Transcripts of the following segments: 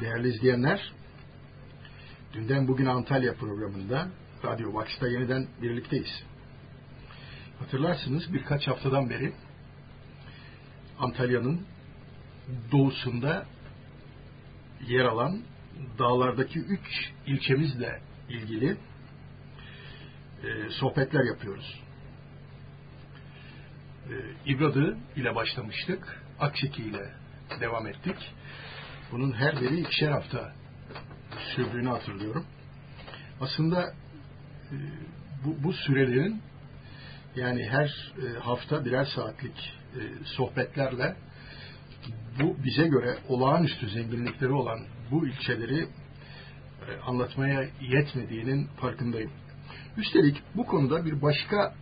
Değerli izleyenler, dünden bugün Antalya programında Radyo Vaks'ta yeniden birlikteyiz. Hatırlarsınız birkaç haftadan beri Antalya'nın doğusunda yer alan dağlardaki üç ilçemizle ilgili e, sohbetler yapıyoruz. E, İbradı ile başlamıştık. Aksiki ile devam ettik. Bunun her biri ikişer hafta sürdüğünü hatırlıyorum. Aslında e, bu, bu sürelerin yani her e, hafta birer saatlik e, sohbetlerle bu bize göre olağanüstü zenginlikleri olan bu ilçeleri anlatmaya yetmediğinin farkındayım. Üstelik bu konuda bir başka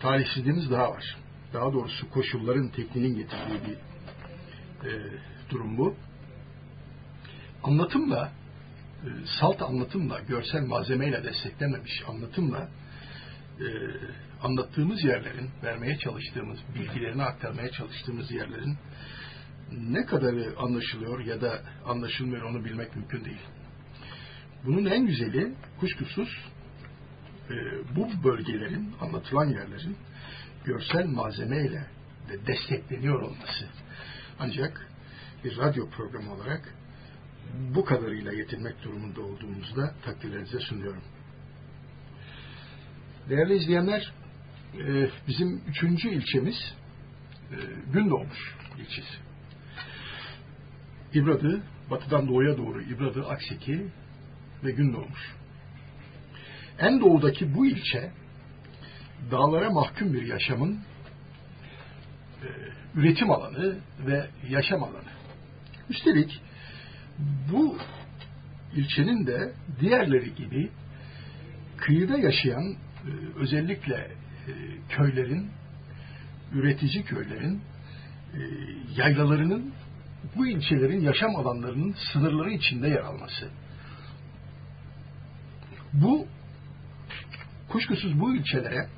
talihsizliğimiz daha var. Daha doğrusu koşulların tekniğinin getirdiği bir durum bu. Anlatımla, e, salt anlatımla, görsel malzemeyle desteklenmemiş anlatımla e, anlattığımız yerlerin, vermeye çalıştığımız, bilgilerini aktarmaya çalıştığımız yerlerin ne kadarı anlaşılıyor ya da anlaşılmıyor onu bilmek mümkün değil. Bunun en güzeli kuşkusuz e, bu bölgelerin, anlatılan yerlerin görsel malzemeyle de destekleniyor olması. Ancak bir radyo programı olarak bu kadarıyla yetinmek durumunda olduğumuzda takdirlerinize sunuyorum. Değerli izleyenler, e, bizim üçüncü ilçemiz e, Gündoğmuş ilçesi. İbradı, batıdan doğuya doğru İbradı, Akseki ve Gündoğmuş. En doğudaki bu ilçe, dağlara mahkum bir yaşamın e, üretim alanı ve yaşam alanı. Üstelik bu ilçenin de diğerleri gibi kıyıda yaşayan e, özellikle e, köylerin, üretici köylerin e, yaylalarının bu ilçelerin yaşam alanlarının sınırları içinde yer alması. Bu kuşkusuz bu ilçelere,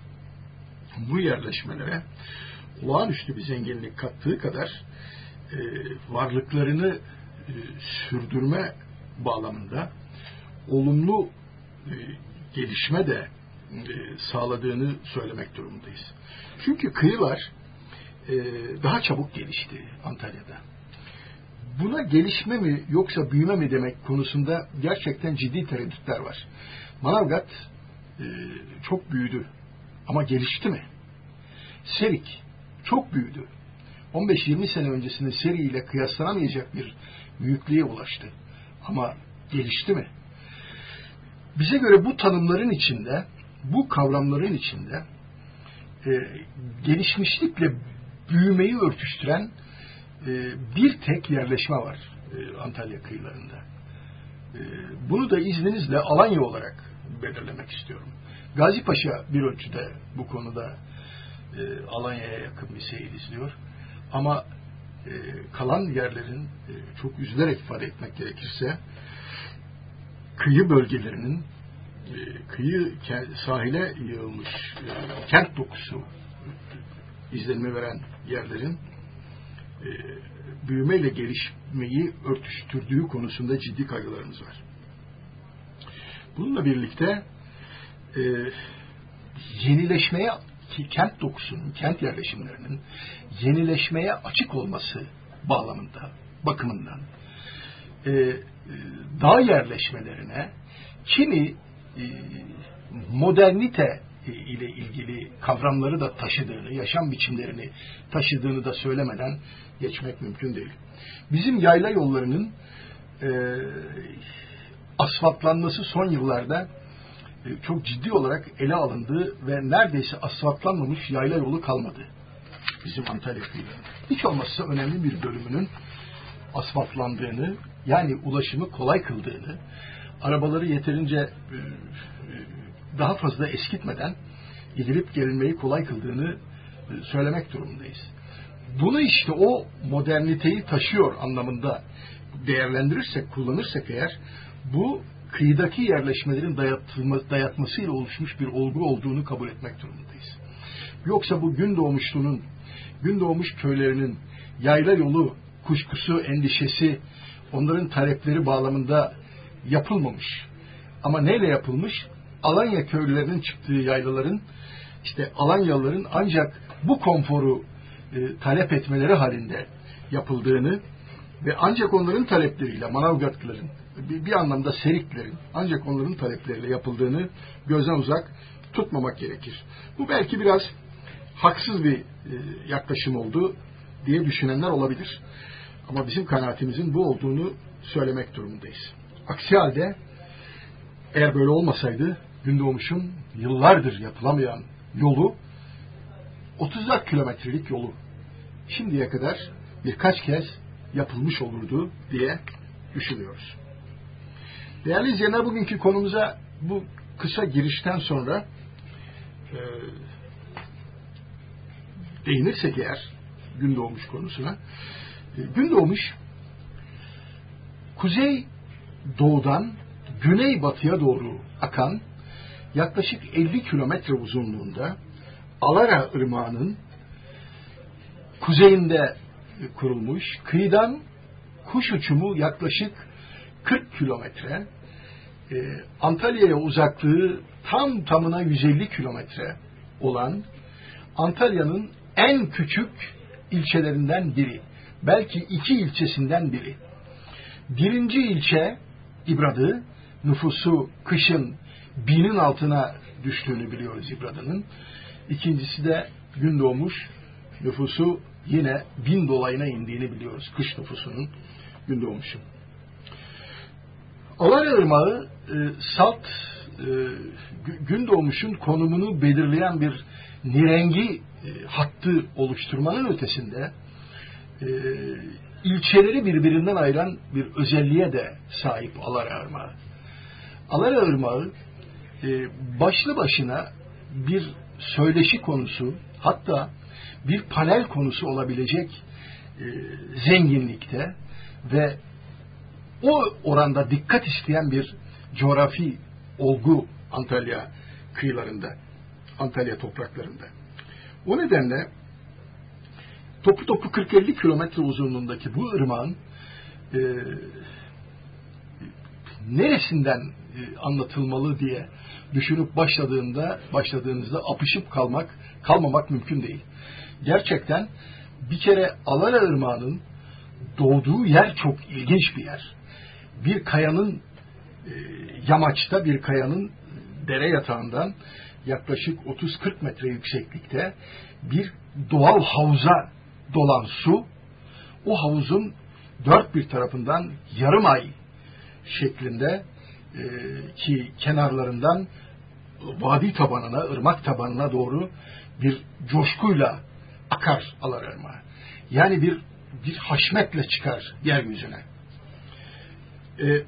bu yerleşmelere olağanüstü bir zenginlik kattığı kadar e, varlıklarını e, sürdürme bağlamında olumlu e, gelişme de sağladığını söylemek durumundayız. Çünkü kıyılar daha çabuk gelişti Antalya'da. Buna gelişme mi yoksa büyüme mi demek konusunda gerçekten ciddi tereddütler var. Manavgat çok büyüdü ama gelişti mi? Serik çok büyüdü. 15-20 sene öncesinde Seri ile kıyaslanamayacak bir büyüklüğe ulaştı. Ama gelişti mi? Bize göre bu tanımların içinde, bu kavramların içinde e, gelişmişlikle büyümeyi örtüştüren e, bir tek yerleşme var e, Antalya kıyılarında. E, bunu da izninizle Alanya olarak belirlemek istiyorum. Gazi Paşa bir ölçüde bu konuda e, Alanya'ya yakın bir seyir izliyor. Ama e, kalan yerlerin e, çok üzülerek ifade etmek gerekirse kıyı bölgelerinin e, kıyı sahile yığılmış e, kent dokusu izlenme veren yerlerin e, büyümeyle gelişmeyi örtüştürdüğü konusunda ciddi kaygılarımız var. Bununla birlikte e, yenileşmeye kent dokusunun, kent yerleşimlerinin yenileşmeye açık olması bağlamında, bakımından e, e, dağ yerleşmelerine kimi e, modernite ile ilgili kavramları da taşıdığını, yaşam biçimlerini taşıdığını da söylemeden geçmek mümkün değil. Bizim yayla yollarının e, asfaltlanması son yıllarda e, çok ciddi olarak ele alındı ve neredeyse asfaltlanmamış yayla yolu kalmadı bizim Antalya kıyılarında. Hiç olmazsa önemli bir bölümünün asfaltlandığını yani ulaşımı kolay kıldığını arabaları yeterince e, e, daha fazla eskitmeden gidilip gelinmeyi kolay kıldığını söylemek durumundayız. Bunu işte o moderniteyi taşıyor anlamında değerlendirirsek, kullanırsak eğer bu kıyıdaki yerleşmelerin dayatmasıyla oluşmuş bir olgu olduğunu kabul etmek durumundayız. Yoksa bu gün doğmuşluğunun, gün doğmuş köylerinin yayla yolu kuşkusu, endişesi onların talepleri bağlamında yapılmamış. Ama neyle yapılmış? Alanya köylülerinin çıktığı yaylaların işte Alanyalıların ancak bu konforu e, talep etmeleri halinde yapıldığını ve ancak onların talepleriyle Manavgatlıların bir, bir anlamda Seriklerin ancak onların talepleriyle yapıldığını gözden uzak tutmamak gerekir. Bu belki biraz haksız bir e, yaklaşım oldu diye düşünenler olabilir. Ama bizim kanaatimizin bu olduğunu söylemek durumundayız. Aksi halde eğer böyle olmasaydı Gündoğmuş'un yıllardır yapılamayan yolu 34 kilometrelik yolu şimdiye kadar birkaç kez yapılmış olurdu diye düşünüyoruz. Değerli izleyenler bugünkü konumuza bu kısa girişten sonra e, değinirsek eğer gün doğmuş konusuna e, gün doğmuş kuzey doğudan güney batıya doğru akan yaklaşık 50 kilometre uzunluğunda Alara Irmağı'nın kuzeyinde kurulmuş, kıyıdan kuş uçumu yaklaşık 40 kilometre, e, Antalya'ya uzaklığı tam tamına 150 kilometre olan Antalya'nın en küçük ilçelerinden biri. Belki iki ilçesinden biri. Birinci ilçe İbradı, nüfusu kışın binin altına düştüğünü biliyoruz İbradı'nın. İkincisi de gün doğmuş nüfusu yine bin dolayına indiğini biliyoruz. Kış nüfusunun gün doğmuşu. Alara Irmağı e, salt e, gün doğmuşun konumunu belirleyen bir nirengi e, hattı oluşturmanın ötesinde e, ilçeleri birbirinden ayıran bir özelliğe de sahip Alara Irmağı. Alara Irmağı e, başlı başına bir söyleşi konusu hatta bir panel konusu olabilecek e, zenginlikte ve o oranda dikkat isteyen bir coğrafi olgu Antalya kıyılarında, Antalya topraklarında. O nedenle topu topu 40-50 kilometre uzunluğundaki bu ırmağın e, neresinden e, anlatılmalı diye düşünüp başladığında başladığınızda apışıp kalmak kalmamak mümkün değil. Gerçekten bir kere Alara Irmağı'nın doğduğu yer çok ilginç bir yer. Bir kayanın e, yamaçta bir kayanın dere yatağından yaklaşık 30-40 metre yükseklikte bir doğal havuza dolan su o havuzun dört bir tarafından yarım ay şeklinde ki kenarlarından vadi tabanına, ırmak tabanına doğru bir coşkuyla akar Alarırma. Yani bir bir haşmetle çıkar yeryüzüne. E,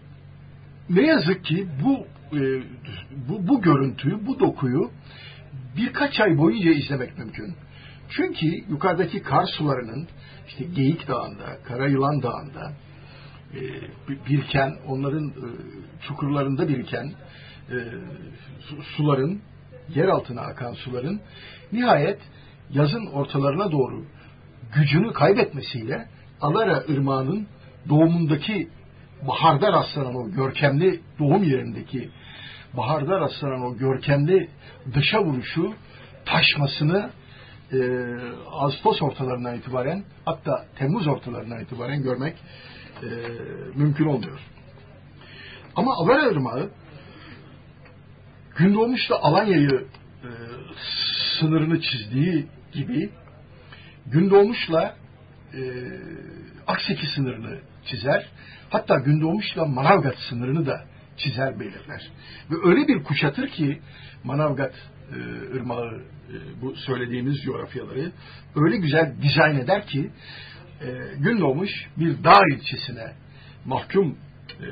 ne yazık ki bu, e, bu bu görüntüyü, bu dokuyu birkaç ay boyunca izlemek mümkün. Çünkü yukarıdaki kar sularının işte Geyik Dağı'nda, Karayılan Dağı'nda e, biriken, onların e, çukurlarında biriken e, suların, yer altına akan suların nihayet yazın ortalarına doğru gücünü kaybetmesiyle Alara Irmağı'nın doğumundaki baharda rastlanan o görkemli doğum yerindeki baharda rastlanan o görkemli dışa vuruşu taşmasını e, Ağustos ortalarından itibaren hatta Temmuz ortalarından itibaren görmek e, mümkün olmuyor. Ama Avera Irmağı Gündoğmuş'ta Alanya'yı e, sınırını çizdiği gibi Gündoğmuş'la e, Akseki sınırını çizer. Hatta Gündoğmuş'la Manavgat sınırını da çizer belirler. Ve öyle bir kuşatır ki Manavgat e, ırmağı e, bu söylediğimiz coğrafyaları öyle güzel dizayn eder ki e, Gündoğmuş bir dağ ilçesine mahkum e,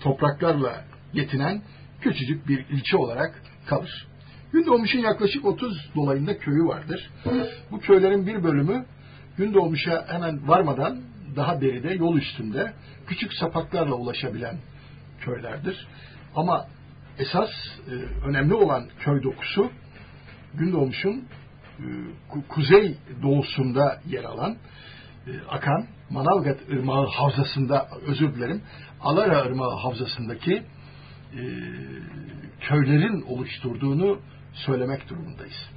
topraklarla yetinen küçücük bir ilçe olarak kalır. Gündoğmuş'un yaklaşık 30 dolayında köyü vardır. Bu köylerin bir bölümü Gündoğmuş'a hemen varmadan daha beride yol üstünde küçük sapaklarla ulaşabilen köylerdir. Ama esas e, önemli olan köy dokusu Gündoğmuş'un e, kuzey doğusunda yer alan akan Manavgat Irmağı Havzası'nda özür dilerim Alara Irmağı Havzası'ndaki e, köylerin oluşturduğunu söylemek durumundayız.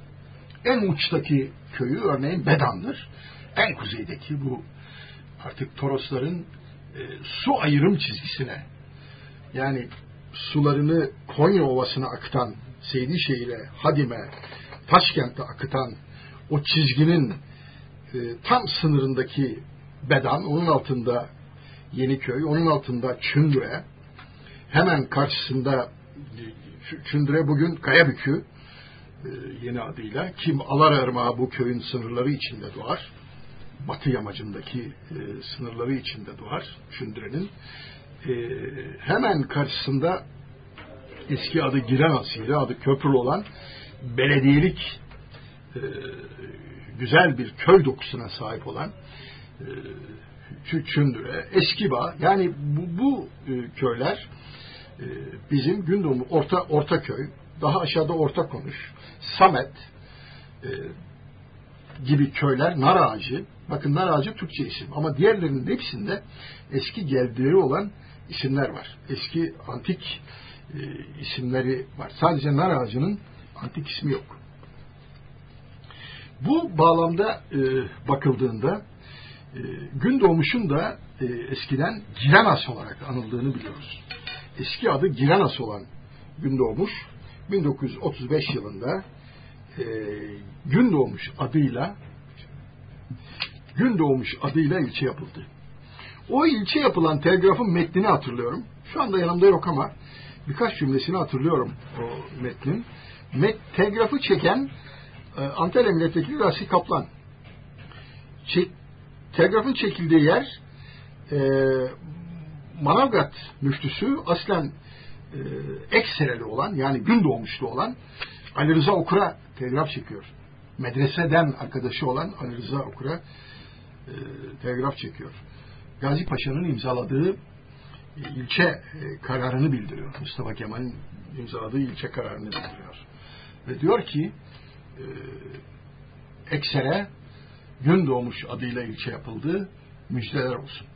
En uçtaki köyü örneğin Bedan'dır. En kuzeydeki bu artık Torosların e, su ayrım çizgisine yani sularını Konya Ovası'na akıtan Seydişehir'e, Hadim'e, Taşkent'e akıtan o çizginin e, tam sınırındaki Bedan, onun altında Yeniköy, onun altında Çündüre, hemen karşısında Çündüre bugün Kayabükü e, yeni adıyla kim Alar Irmağı bu köyün sınırları içinde doğar. Batı yamacındaki e, sınırları içinde doğar Çündüre'nin. E, hemen karşısında eski adı Girenası'ydı, adı Köprülü olan belediyelik e, güzel bir köy dokusuna sahip olan e, Çündüre, Eskibağ yani bu, bu e, köyler e, bizim Gündoğdu Orta Ortaköy, daha aşağıda Orta Konuş, Samet e, gibi köyler, nar ağacı, bakın nar ağacı Türkçe isim ama diğerlerinin hepsinde eski geldileri olan isimler var. Eski antik e, isimleri var. Sadece nar ağacının antik ismi yok. Bu bağlamda e, bakıldığında e, gün doğmuşun da e, eskiden Girenas olarak anıldığını biliyoruz. Eski adı Girenas olan gün doğmuş 1935 yılında e, gün doğmuş adıyla gün doğmuş adıyla ilçe yapıldı. O ilçe yapılan telgrafın metnini hatırlıyorum. Şu anda yanımda yok ama birkaç cümlesini hatırlıyorum o metnin. Met, telgrafı çeken Antalya Milletvekili Rasi Kaplan. Çek, telgrafın çekildiği yer e, Manavgat müftüsü aslen e, eksereli olan yani gün doğmuşlu olan Ali Rıza Okur'a telgraf çekiyor. Medreseden arkadaşı olan Ali Rıza Okur'a e, telgraf çekiyor. Gazi Paşa'nın imzaladığı e, ilçe e, kararını bildiriyor. Mustafa Kemal'in imzaladığı ilçe kararını bildiriyor. Ve diyor ki e, Ekser'e gün doğmuş adıyla ilçe yapıldı. Müjdeler olsun.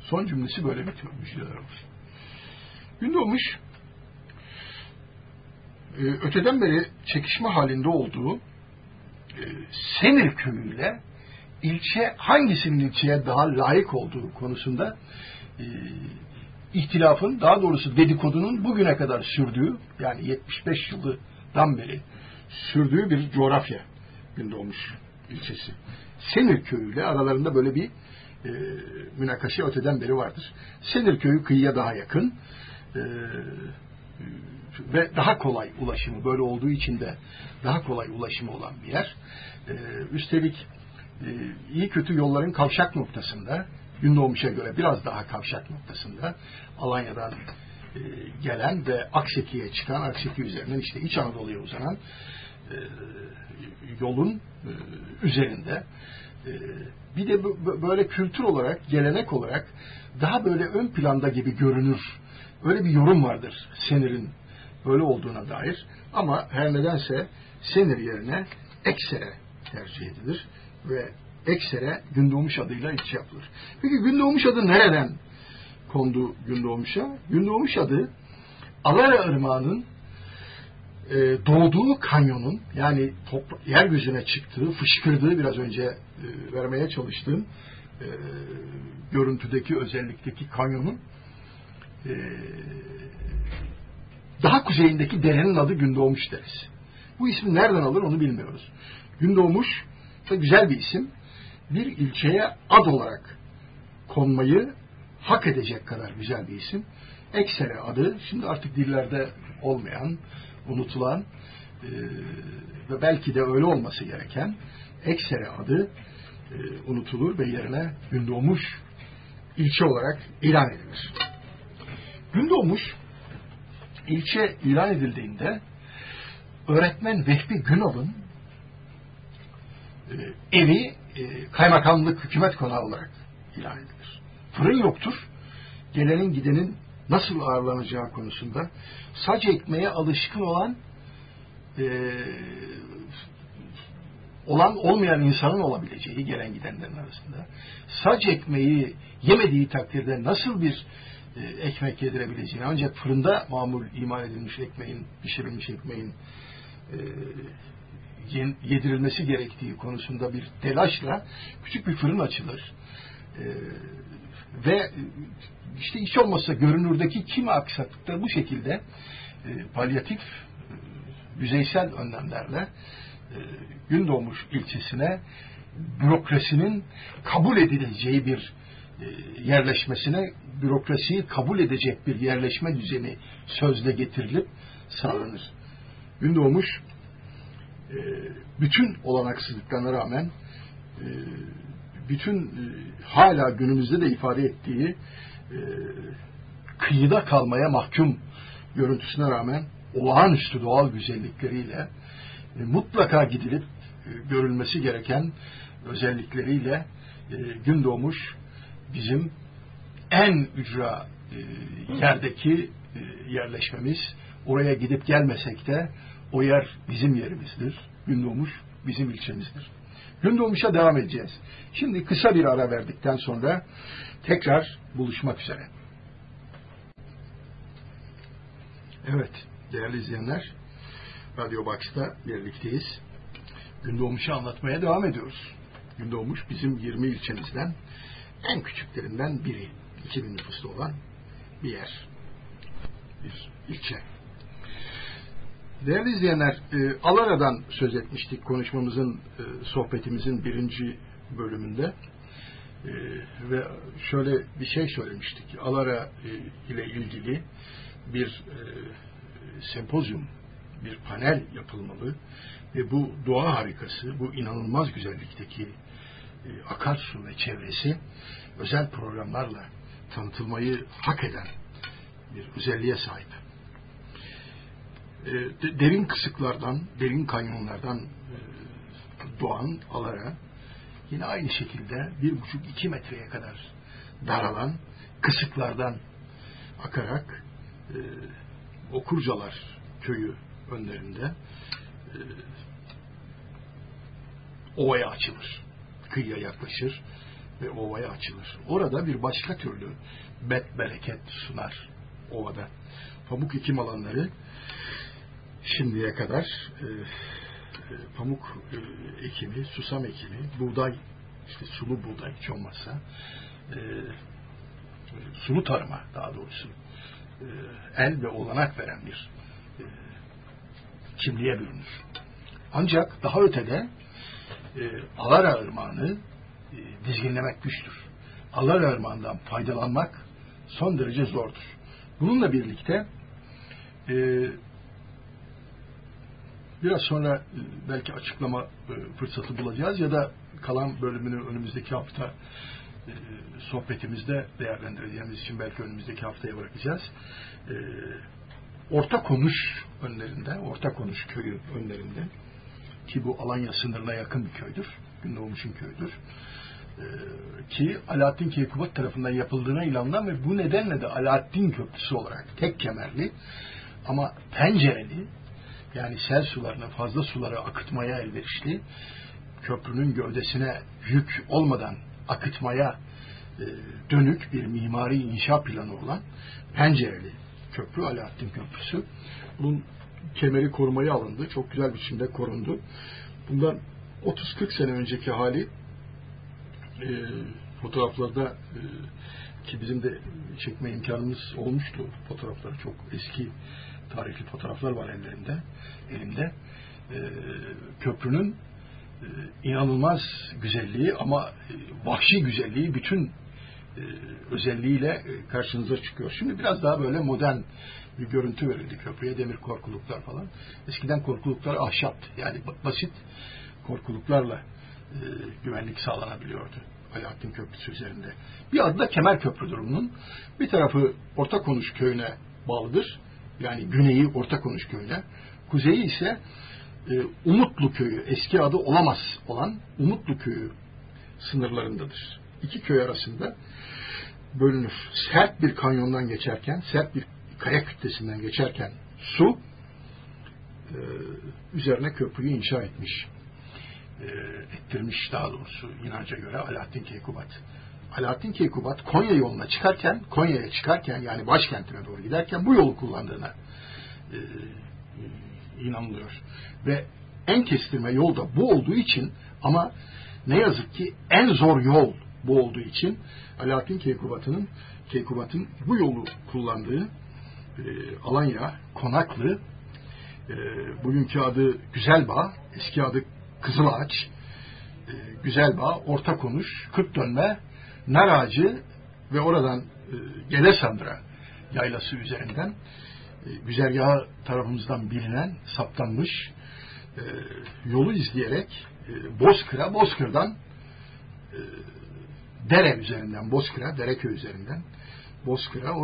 Son cümlesi böyle bitiyor. Müjdeler olsun. Gün doğmuş öteden beri çekişme halinde olduğu Senir köyüyle ilçe hangisinin ilçeye daha layık olduğu konusunda e, ihtilafın daha doğrusu dedikodunun bugüne kadar sürdüğü yani 75 yıldan beri sürdüğü bir coğrafya Gündoğmuş ilçesi. Senir Köyü ile aralarında böyle bir e, münakaşa öteden beri vardır. Senir Köyü kıyıya daha yakın e, ve daha kolay ulaşımı böyle olduğu için de daha kolay ulaşımı olan bir yer. E, üstelik e, iyi kötü yolların kavşak noktasında Gündoğmuş'a göre biraz daha kavşak noktasında Alanya'dan gelen ve Akseki'ye çıkan, Akseki üzerinden işte İç Anadolu'ya uzanan e, yolun e, üzerinde e, bir de böyle kültür olarak, gelenek olarak daha böyle ön planda gibi görünür. Öyle bir yorum vardır Senir'in böyle olduğuna dair. Ama her nedense Senir yerine Eksere tercih edilir ve Eksere Gündoğmuş adıyla ilçe yapılır. Peki Gündoğmuş adı nereden kondu Gündoğmuş'a? Gündoğmuş adı Alara Irmağı'nın e, doğduğu kanyonun yani topra- yeryüzüne çıktığı, fışkırdığı biraz önce e, vermeye çalıştığım e, görüntüdeki özellikteki kanyonun e, daha kuzeyindeki derenin adı Gündoğmuş deriz. Bu ismi nereden alır onu bilmiyoruz. Gündoğmuş da güzel bir isim. Bir ilçeye ad olarak konmayı hak edecek kadar güzel bir isim. Eksere adı, şimdi artık dillerde olmayan, unutulan e, ve belki de öyle olması gereken Eksere adı e, unutulur ve yerine Gündoğmuş ilçe olarak ilan edilir. Gündoğmuş ilçe ilan edildiğinde öğretmen Vehbi Günal'ın e, evi e, kaymakamlık hükümet konağı olarak ilan edilir. Fırın yoktur. Gelenin gidenin nasıl ağırlanacağı konusunda sac ekmeğe alışkın olan e, olan olmayan insanın olabileceği gelen gidenlerin arasında saç ekmeği yemediği takdirde nasıl bir e, ekmek yedirebileceğini ancak fırında mamul imal edilmiş ekmeğin, pişirilmiş ekmeğin e, yedirilmesi gerektiği konusunda bir telaşla küçük bir fırın açılır. E, ve işte hiç olmazsa görünürdeki kimi aksaklıkta bu şekilde e, palyatif e, yüzeysel önlemlerle e, Gündoğmuş ilçesine bürokrasinin kabul edileceği bir e, yerleşmesine bürokrasiyi kabul edecek bir yerleşme düzeni sözle getirilip sağlanır. Gündoğmuş e, bütün olanaksızlıklarına rağmen e, bütün e, hala günümüzde de ifade ettiği e, kıyıda kalmaya mahkum görüntüsüne rağmen olağanüstü doğal güzellikleriyle e, mutlaka gidilip görülmesi gereken özellikleriyle e, gün doğmuş bizim en ücra yerdeki yerleşmemiz. Oraya gidip gelmesek de o yer bizim yerimizdir. Gün doğmuş bizim ilçemizdir. Gün doğmuşa devam edeceğiz. Şimdi kısa bir ara verdikten sonra tekrar buluşmak üzere. Evet, değerli izleyenler, Radyo Box'ta birlikteyiz. Gündoğmuş'u anlatmaya devam ediyoruz. Gündoğmuş bizim 20 ilçemizden en küçüklerinden biri. 2000 nüfuslu olan bir yer. Bir ilçe. Değerli izleyenler, e, Alara'dan söz etmiştik konuşmamızın, e, sohbetimizin birinci bölümünde. E, ve şöyle bir şey söylemiştik. Alara e, ile ilgili bir e, sempozyum, bir panel yapılmalı ve bu doğa harikası, bu inanılmaz güzellikteki e, akarsu ve çevresi özel programlarla tanıtılmayı hak eden bir özelliğe sahip. E, derin kısıklardan, derin kanyonlardan e, doğan alara yine aynı şekilde bir buçuk iki metreye kadar daralan kısıklardan akarak e, Okurcalar köyü önlerinde e, ovaya açılır. Kıyıya yaklaşır ve ovaya açılır. Orada bir başka türlü bet bereket sunar ovada. Pamuk ekim alanları şimdiye kadar e, pamuk e, ekimi, susam ekimi, buğday, işte sulu buğday hiç olmazsa e, sulu tarıma daha doğrusu e, el ve olanak veren bir e, kimliğe bürünür. Ancak daha ötede e, Alara Irmağı'nı e, dizginlemek güçtür. Alara Irmağı'ndan faydalanmak son derece zordur. Bununla birlikte e, biraz sonra e, belki açıklama e, fırsatı bulacağız ya da kalan bölümünü önümüzdeki hafta e, sohbetimizde değerlendireceğimiz için belki önümüzdeki haftaya bırakacağız. Orta konuş önlerinde, orta konuş köyü önlerinde ki bu Alanya sınırına yakın bir köydür. Gündoğmuş'un köyüdür. Ki Alaaddin Keykubat tarafından yapıldığına inanılan ve bu nedenle de Alaaddin Köprüsü olarak tek kemerli ama pencereli yani sel sularını fazla suları akıtmaya elverişli köprünün gövdesine yük olmadan akıtmaya e, dönük bir mimari inşa planı olan pencereli köprü Alaaddin Köprüsü. Bunun kemeri korumaya alındı. Çok güzel biçimde korundu. Bundan 30-40 sene önceki hali e, fotoğraflarda e, ki bizim de çekme imkanımız olmuştu. Fotoğraflar çok eski tarihli fotoğraflar var ellerinde, elimde. E, köprünün e, inanılmaz güzelliği ama e, vahşi güzelliği bütün e, özelliğiyle e, karşınıza çıkıyor. Şimdi biraz daha böyle modern bir görüntü verildi köprüye. Demir korkuluklar falan. Eskiden korkuluklar ahşaptı. Yani basit korkuluklarla e, güvenlik sağlanabiliyordu. Alaaddin Köprüsü üzerinde. Bir adı da Kemer Köprüdür bunun. Bir tarafı Orta Konuş köyüne bağlıdır. Yani güneyi Orta Konuş köyüne. Kuzeyi ise e, Umutlu köyü, eski adı olamaz olan Umutlu köyü sınırlarındadır. İki köy arasında bölünür. Sert bir kanyondan geçerken, sert bir kaya kütlesinden geçerken su e, üzerine köprüyü inşa etmiş. e, ettirmiş daha doğrusu inanca göre Alaaddin Keykubat. Alaaddin Keykubat Konya yoluna çıkarken, Konya'ya çıkarken yani başkentine doğru giderken bu yolu kullandığına e, inanılıyor. Ve en kestirme yol da bu olduğu için ama ne yazık ki en zor yol bu olduğu için Alaaddin Keykubat'ın Keykubat'ın bu yolu kullandığı e, Alanya, Konaklı, e, bugünkü adı Güzelbağ, eski adı Kızılağaç, e, Güzelbağ, Orta Konuş, Kırk Dönme, Nar Ağacı ve oradan e, Gelesandıra yaylası üzerinden e, güzergahı tarafımızdan bilinen, saptanmış e, yolu izleyerek e, Bozkır'a, Bozkır'dan e, Dere üzerinden, Bozkır'a, Dereköy üzerinden Bozkır'a,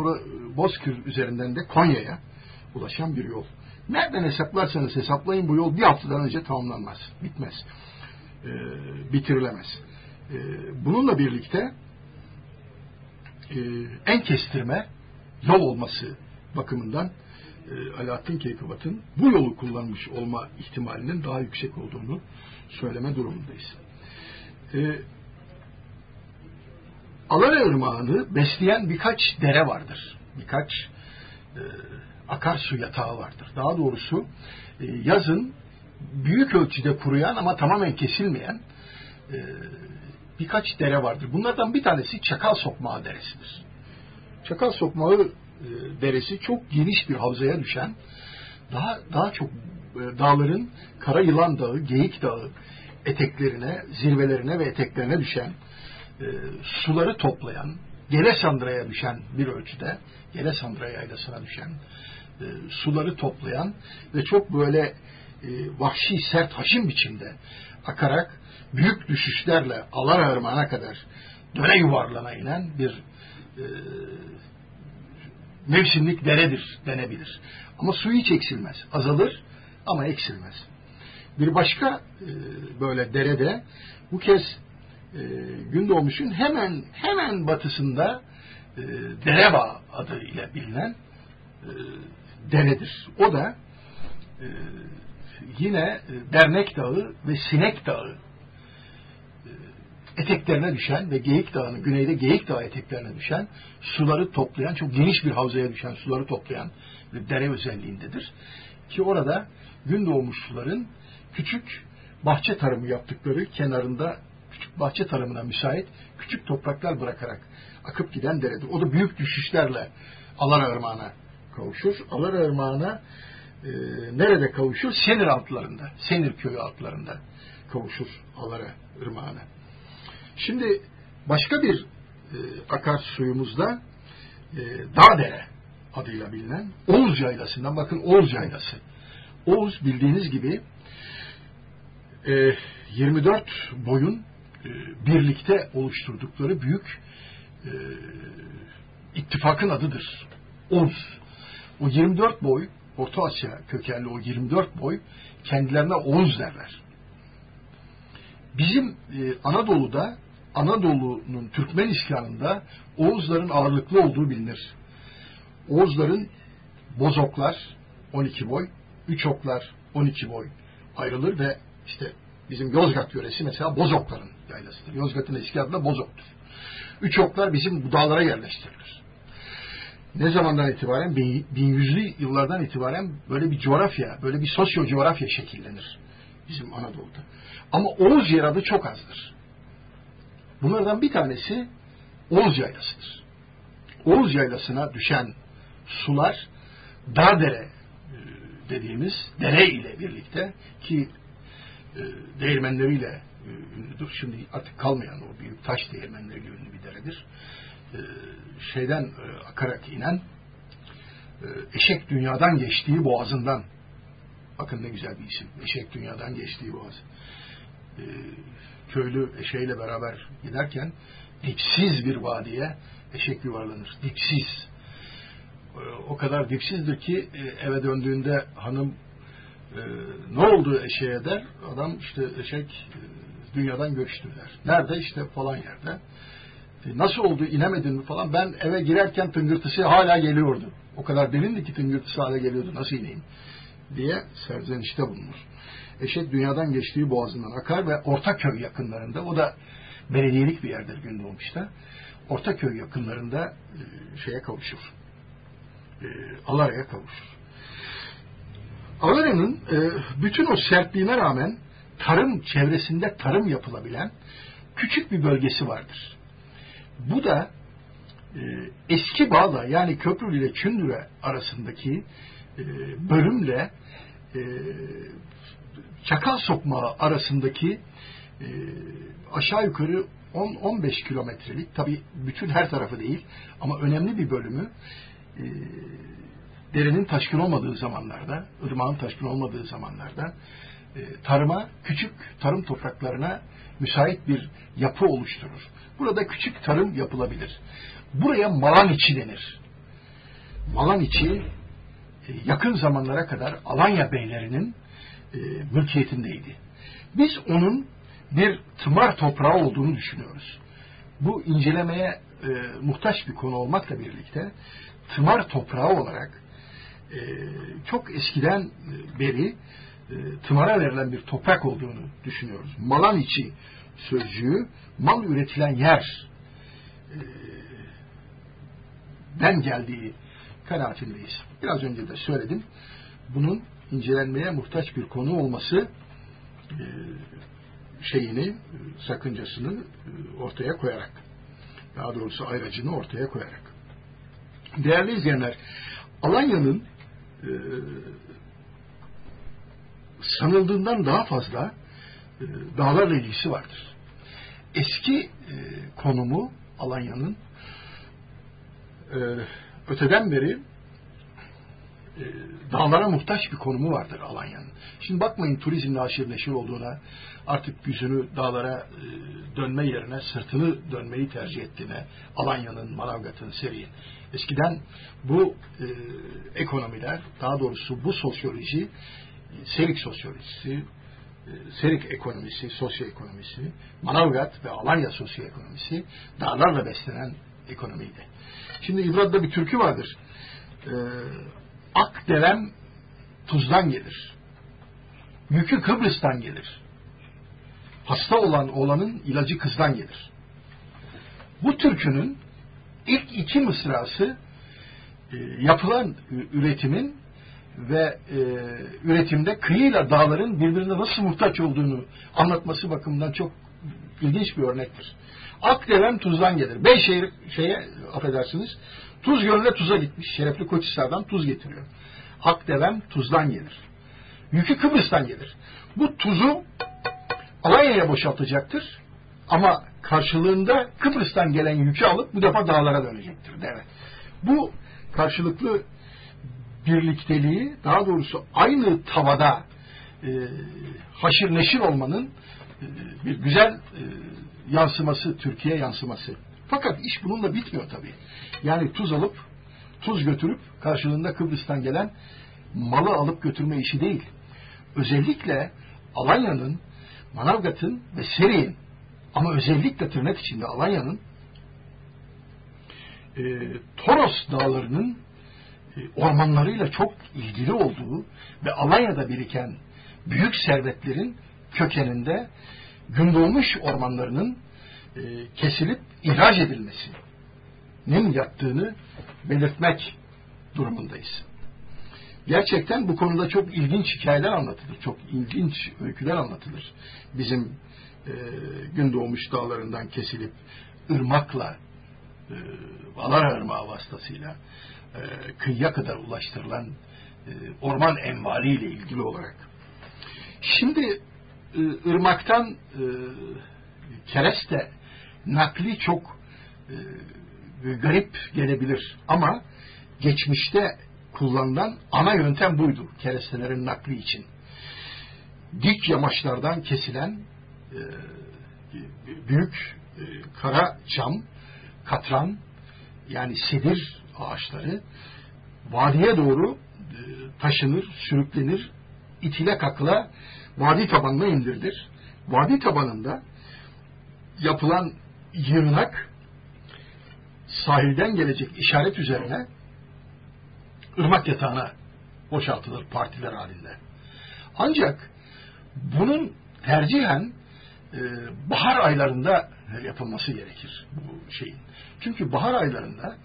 Bozkır üzerinden de Konya'ya ulaşan bir yol. Nereden hesaplarsanız hesaplayın bu yol bir haftadan önce tamamlanmaz, bitmez, e, bitirilemez. E, bununla birlikte e, en kestirme yol olması bakımından e, Alaaddin Keykubat'ın bu yolu kullanmış olma ihtimalinin daha yüksek olduğunu söyleme durumundayız. E, Alara Irmağı'nı besleyen birkaç dere vardır. Birkaç e, akarsu yatağı vardır. Daha doğrusu e, yazın büyük ölçüde kuruyan ama tamamen kesilmeyen e, birkaç dere vardır. Bunlardan bir tanesi Çakal Sokmağı Deresi'dir. Çakal Sokmağı e, Deresi çok geniş bir havzaya düşen, daha daha çok e, dağların Kara Yılan Dağı, Geyik Dağı eteklerine, zirvelerine ve eteklerine düşen, e, suları toplayan, Gelesandıra'ya düşen bir ölçüde, Gelesandıra yaylasına düşen, e, suları toplayan ve çok böyle e, vahşi sert haşim biçimde akarak büyük düşüşlerle Alara Irmağı'na kadar döne yuvarlana inen bir e, mevsimlik deredir denebilir. Ama suyu hiç eksilmez. Azalır ama eksilmez. Bir başka e, böyle derede bu kez e, Gündoğmuş'un hemen hemen batısında e, Dereba adıyla bilinen e, deredir. O da e, yine e, Dernek Dağı ve Sinek Dağı eteklerine düşen ve Geyik Dağı'nın güneyde Geyik Dağı eteklerine düşen suları toplayan, çok geniş bir havzaya düşen suları toplayan bir dere özelliğindedir. Ki orada gün doğmuşların küçük bahçe tarımı yaptıkları kenarında küçük bahçe tarımına müsait küçük topraklar bırakarak akıp giden deredir. O da büyük düşüşlerle Alara Irmağı'na kavuşur. Alara Irmağı'na e, nerede kavuşur? Senir altlarında, Senir köyü altlarında kavuşur Alara Irmağı'na. Şimdi başka bir e, akarsuyumuzda e, Dağdere adıyla bilinen Oğuz Yaylası'ndan bakın Oğuz Yaylası. Oğuz bildiğiniz gibi e, 24 boyun e, birlikte oluşturdukları büyük e, ittifakın adıdır. Oğuz. O 24 boy Orta Asya kökenli o 24 boy kendilerine Oğuz derler. Bizim e, Anadolu'da Anadolu'nun Türkmen iskanında Oğuzların ağırlıklı olduğu bilinir. Oğuzların Bozoklar 12 boy, Üçoklar 12 boy ayrılır ve işte bizim Yozgat yöresi mesela Bozokların yaylasıdır. Yozgat'ın eski adı da Bozok'tur. Üçoklar bizim dağlara yerleştirilir ne zamandan itibaren? 1100'lü yıllardan itibaren böyle bir coğrafya, böyle bir sosyo coğrafya şekillenir bizim Anadolu'da. Ama Oğuz yer adı çok azdır. Bunlardan bir tanesi Oğuz Yaylası'dır. Oğuz Yaylası'na düşen sular Dardere e, dediğimiz dere ile birlikte ki e, değirmenleriyle e, ünlüdür. Şimdi artık kalmayan o büyük taş değirmenleriyle ünlü bir deredir. Şeyden akarak inen eşek dünyadan geçtiği boğazından bakın ne güzel bir isim eşek dünyadan geçtiği boğaz köylü eşeğiyle beraber giderken dipsiz bir vadiye eşek yuvarlanır dipsiz o kadar dipsizdir ki eve döndüğünde hanım ne oldu eşeğe der adam işte eşek dünyadan göçtü nerede işte falan yerde e, nasıl oldu inemedin mi falan. Ben eve girerken tıngırtısı hala geliyordu. O kadar derindi ki tıngırtısı hala geliyordu. Nasıl ineyim? diye serzenişte bulunur. Eşek dünyadan geçtiği boğazından akar ve Ortaköy yakınlarında o da belediyelik bir yerdir Gündoğmuş'ta. Ortaköy yakınlarında e, şeye kavuşur. E, Alara'ya kavuşur. Alara'nın e, bütün o sertliğine rağmen tarım çevresinde tarım yapılabilen küçük bir bölgesi vardır. Bu da e, eski bağla yani Köprülü ile Çündüre arasındaki e, bölümle e, Çakal Sokmağı arasındaki e, aşağı yukarı 10-15 kilometrelik tabi bütün her tarafı değil ama önemli bir bölümü e, derenin taşkın olmadığı zamanlarda, ırmağın taşkın olmadığı zamanlarda e, tarıma, küçük tarım topraklarına müsait bir yapı oluşturur. Burada küçük tarım yapılabilir. Buraya malan içi denir. Malan içi e, yakın zamanlara kadar Alanya beylerinin e, mülkiyetindeydi. Biz onun bir tımar toprağı olduğunu düşünüyoruz. Bu incelemeye e, muhtaç bir konu olmakla birlikte tımar toprağı olarak e, çok eskiden beri e, tımara verilen bir toprak olduğunu düşünüyoruz. Malan içi sözcüğü mal üretilen yer e, den geldiği kanaatindeyiz. Biraz önce de söyledim. Bunun incelenmeye muhtaç bir konu olması e, şeyini, e, sakıncasını e, ortaya koyarak, daha doğrusu ayracını ortaya koyarak. Değerli izleyenler, Alanya'nın sanıldığından daha fazla dağlarla ilgisi vardır. Eski konumu Alanya'nın öteden beri e, dağlara muhtaç bir konumu vardır Alanya'nın. Şimdi bakmayın turizmle aşırı neşir olduğuna, artık yüzünü dağlara e, dönme yerine sırtını dönmeyi tercih ettiğine, Alanya'nın, Manavgat'ın, Seri'nin. Eskiden bu e, ekonomiler, daha doğrusu bu sosyoloji, Serik sosyolojisi, e, Serik ekonomisi, sosyoekonomisi, Manavgat ve Alanya sosyoekonomisi dağlarla beslenen ekonomiydi. Şimdi İbrad'da bir türkü vardır. Ee, ak devem tuzdan gelir. Yükü Kıbrıs'tan gelir. Hasta olan oğlanın ilacı kızdan gelir. Bu türkünün ilk iki mısrası e, yapılan üretimin ve e, üretimde kıyıyla dağların birbirine nasıl muhtaç olduğunu anlatması bakımından çok ilginç bir örnektir. Ak deven tuzdan gelir. Beyşehir şeye affedersiniz tuz gölüne tuza gitmiş. Şerefli Koçhisar'dan tuz getiriyor. Ak deven tuzdan gelir. Yükü Kıbrıs'tan gelir. Bu tuzu Alanya'ya boşaltacaktır. Ama karşılığında Kıbrıs'tan gelen yükü alıp bu defa dağlara dönecektir. Evet. Bu karşılıklı birlikteliği daha doğrusu aynı tavada e, haşir neşir olmanın e, bir güzel e, yansıması, Türkiye yansıması. Fakat iş bununla bitmiyor tabii. Yani tuz alıp, tuz götürüp karşılığında Kıbrıs'tan gelen malı alıp götürme işi değil. Özellikle Alanya'nın, Manavgat'ın ve Seri'nin ama özellikle tırnak içinde Alanya'nın e, Toros dağlarının e, ormanlarıyla çok ilgili olduğu ve Alanya'da biriken büyük servetlerin kökeninde gündoğmuş ormanlarının e, kesilip ihraç edilmesinin yattığını belirtmek durumundayız. Gerçekten bu konuda çok ilginç hikayeler anlatılır, çok ilginç öyküler anlatılır. Bizim e, gün doğmuş dağlarından kesilip ırmakla, e, Alara Irmağı vasıtasıyla e, kıyıya kadar ulaştırılan e, orman envaliyle ilgili olarak. Şimdi e, ırmaktan e, kereste nakli çok e, garip gelebilir ama geçmişte kullanılan ana yöntem buydu kerestelerin nakli için. Dik yamaçlardan kesilen e, büyük e, kara çam, katran yani sedir ağaçları vadiye doğru e, taşınır, sürüklenir, itile kakla vadi tabanına indirilir. Vadi tabanında yapılan yığınak sahilden gelecek işaret üzerine ırmak yatağına boşaltılır partiler halinde. Ancak Bunun tercihen e, bahar aylarında yapılması gerekir bu şeyin. Çünkü bahar aylarında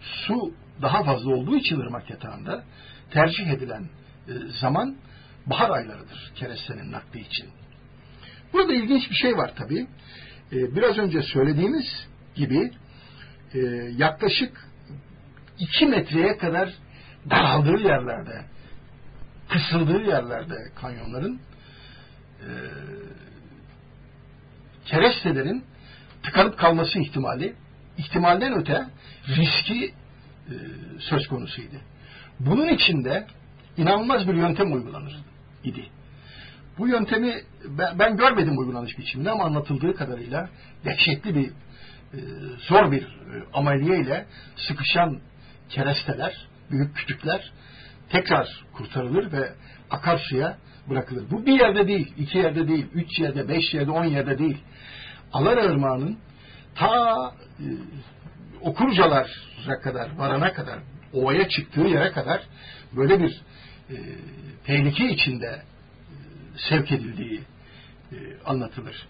su daha fazla olduğu için ırmak yatağında tercih edilen e, zaman bahar aylarıdır kerestenin nakli için. Burada ilginç bir şey var tabi. E, biraz önce söylediğimiz gibi e, yaklaşık 2 metreye kadar daraldığı yerlerde, kısıldığı yerlerde kanyonların e, kerestelerin tıkanıp kalması ihtimali, ihtimalden öte riski e, söz konusuydu. Bunun için de inanılmaz bir yöntem uygulanır idi. Bu yöntemi ben, ben görmedim uygulanış biçiminde ama anlatıldığı kadarıyla dehşetli bir e, zor bir e, ile sıkışan keresteler, büyük kütükler tekrar kurtarılır ve akarsuya bırakılır. Bu bir yerde değil, iki yerde değil, üç yerde, beş yerde, on yerde değil. Alara Irmağı'nın ta e, okurcalara kadar, varana kadar, ovaya çıktığı yere kadar böyle bir e, tehlike içinde sevk edildiği e, anlatılır.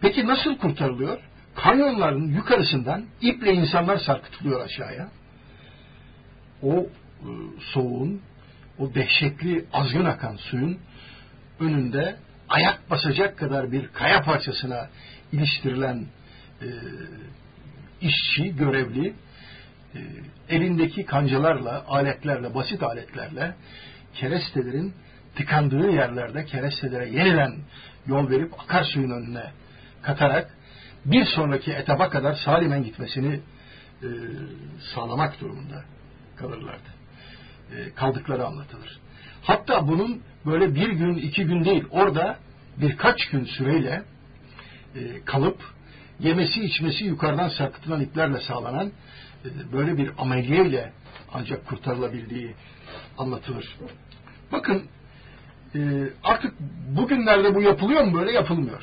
Peki nasıl kurtarılıyor? Kanyonların yukarısından iple insanlar sarkıtılıyor aşağıya. O e, soğuğun, o dehşetli azgın akan suyun önünde ayak basacak kadar bir kaya parçasına iliştirilen e, işçi, görevli e, elindeki kancalarla, aletlerle, basit aletlerle kerestelerin tıkandığı yerlerde kerestelere yeniden yol verip akarsuyun önüne katarak bir sonraki etaba kadar salimen gitmesini e, sağlamak durumunda kalırlardı. E, kaldıkları anlatılır. Hatta bunun böyle bir gün, iki gün değil, orada birkaç gün süreyle e, kalıp yemesi içmesi yukarıdan sarkıtılan iplerle sağlanan e, böyle bir ameliyeyle ancak kurtarılabildiği anlatılır. Bakın e, artık bugünlerde bu yapılıyor mu böyle yapılmıyor.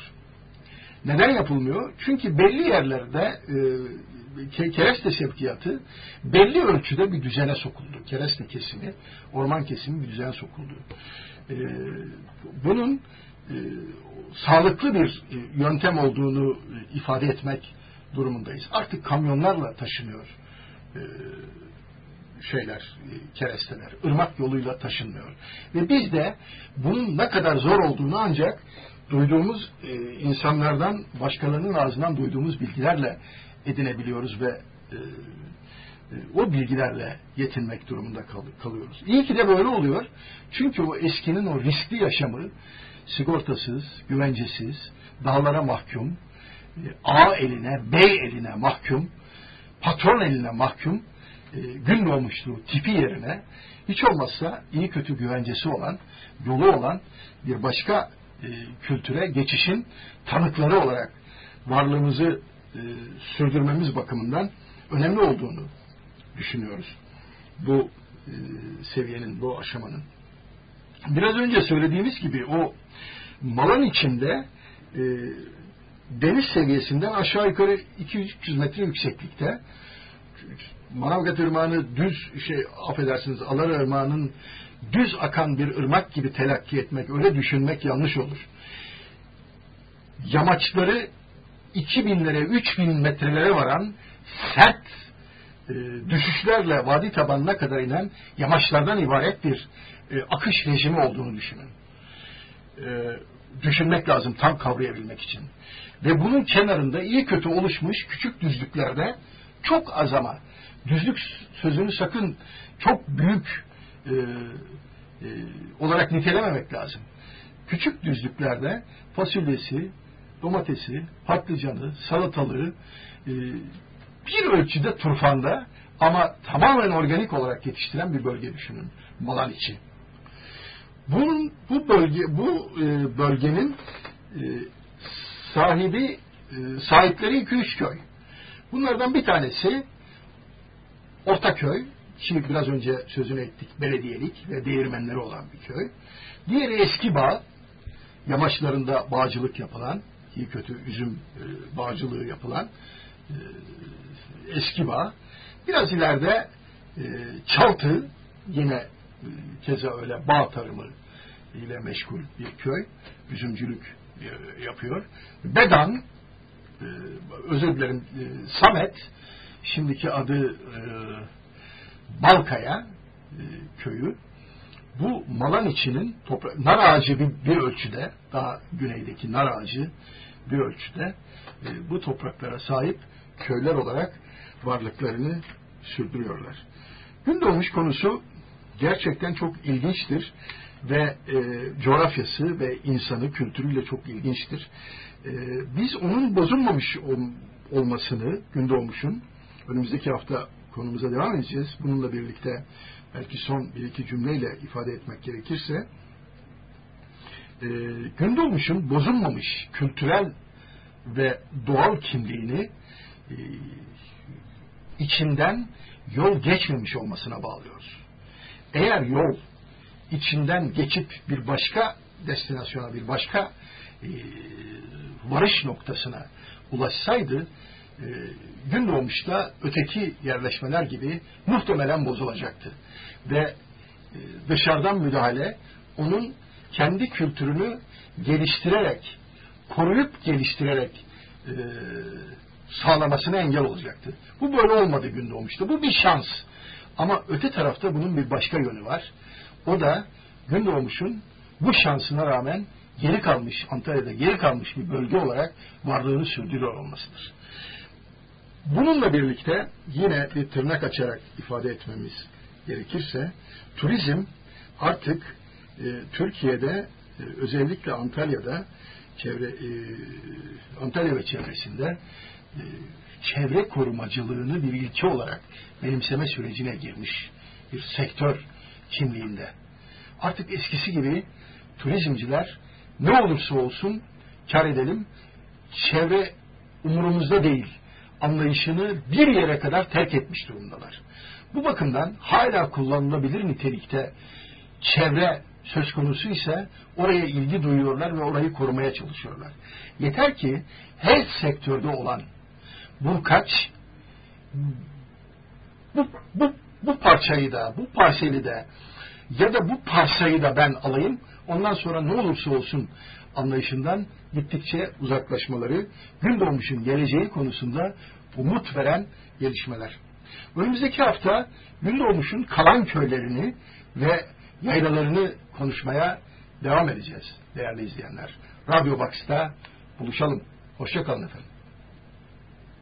Neden yapılmıyor? Çünkü belli yerlerde e, kereste sevkiyatı belli ölçüde bir düzene sokuldu. Kereste kesimi, orman kesimi bir düzene sokuldu. E, bunun e, sağlıklı bir e, yöntem olduğunu ifade etmek durumundayız. Artık kamyonlarla taşınıyor e, şeyler, e, keresteler, ırmak yoluyla taşınmıyor. Ve biz de bunun ne kadar zor olduğunu ancak duyduğumuz e, insanlardan, başkalarının ağzından duyduğumuz bilgilerle edinebiliyoruz ve e, o bilgilerle yetinmek durumunda kal kalıyoruz. İyi ki de böyle oluyor. Çünkü o eskinin o riskli yaşamı sigortasız, güvencesiz, dağlara mahkum, A eline, bey eline mahkum, patron eline mahkum, gün doğmuşluğu tipi yerine hiç olmazsa iyi kötü güvencesi olan, yolu olan bir başka e, kültüre geçişin tanıkları olarak varlığımızı e, sürdürmemiz bakımından önemli olduğunu düşünüyoruz. Bu e, seviyenin, bu aşamanın. Biraz önce söylediğimiz gibi o malın içinde e, deniz seviyesinden aşağı yukarı 200-300 metre yükseklikte Manavgat Irmağı'nı düz şey affedersiniz Alar Irmağı'nın düz akan bir ırmak gibi telakki etmek, öyle düşünmek yanlış olur. Yamaçları 2000'lere, 3000 metrelere varan sert e, düşüşlerle vadi tabanına kadar inen yamaçlardan ibaret bir e, akış rejimi olduğunu düşünün. E, düşünmek lazım tam kavrayabilmek için. Ve bunun kenarında iyi kötü oluşmuş küçük düzlüklerde çok az ama düzlük sözünü sakın çok büyük e, e, olarak nitelememek lazım. Küçük düzlüklerde fasulyesi, domatesi, patlıcanı, salatalığı e, bir ölçüde turfanda ama tamamen organik olarak yetiştiren bir bölge düşünün Malan için. Bunun bu bölge bu e, bölgenin e, sahibi e, sahipleri 2-3 köy. Bunlardan bir tanesi Ortaköy, şimdi biraz önce sözünü ettik belediyelik ve değirmenleri olan bir köy. Diğeri Eski Bağ, yamaçlarında bağcılık yapılan, iyi kötü üzüm e, bağcılığı yapılan e, Eski Bağ. Biraz ileride e, Çaltı, yine keza öyle bağ tarımı ile meşgul bir köy. Üzümcülük yapıyor. Bedan özür dilerim e, Samet şimdiki adı e, Balkaya e, köyü bu malan içinin nar ağacı bir, bir ölçüde daha güneydeki nar ağacı bir ölçüde bu topraklara sahip köyler olarak varlıklarını sürdürüyorlar. Gündoğmuş konusu gerçekten çok ilginçtir ve e, coğrafyası ve insanı kültürüyle çok ilginçtir. E, biz onun bozulmamış ol, olmasını Gündoğmuş'un önümüzdeki hafta konumuza devam edeceğiz. Bununla birlikte belki son bir iki cümleyle ifade etmek gerekirse e, Gündoğmuş'un bozulmamış kültürel ve doğal kimliğini e, içinden yol geçmemiş olmasına bağlıyoruz. Eğer yol içinden geçip bir başka destinasyona, bir başka e, varış noktasına ulaşsaydı e, gün doğmuşta öteki yerleşmeler gibi muhtemelen bozulacaktı. Ve e, dışarıdan müdahale onun kendi kültürünü geliştirerek, koruyup geliştirerek e, sağlamasına engel olacaktı. Bu böyle olmadı gün doğmuştu. Bu bir şans. Ama öte tarafta bunun bir başka yönü var. O da gün doğmuşun bu şansına rağmen geri kalmış, Antalya'da geri kalmış bir bölge olarak varlığını sürdürüyor olmasıdır. Bununla birlikte yine bir tırnak açarak ifade etmemiz gerekirse turizm artık e, Türkiye'de e, özellikle Antalya'da çevre e, Antalya ve çevresinde e, çevre korumacılığını bir ilke olarak benimseme sürecine girmiş bir sektör kimliğinde. Artık eskisi gibi turizmciler ne olursa olsun kar edelim, çevre umurumuzda değil anlayışını bir yere kadar terk etmiş durumdalar. Bu bakımdan hala kullanılabilir nitelikte çevre söz konusu ise oraya ilgi duyuyorlar ve orayı korumaya çalışıyorlar. Yeter ki her sektörde olan burkaç bu, bu, bu parçayı da, bu parseli de ya da bu parsayı da ben alayım ondan sonra ne olursa olsun anlayışından gittikçe uzaklaşmaları gün doğmuşun geleceği konusunda umut veren gelişmeler. Önümüzdeki hafta gün doğmuşun kalan köylerini ve yaylalarını konuşmaya devam edeceğiz değerli izleyenler. Radyo Box'ta buluşalım. Hoşçakalın efendim.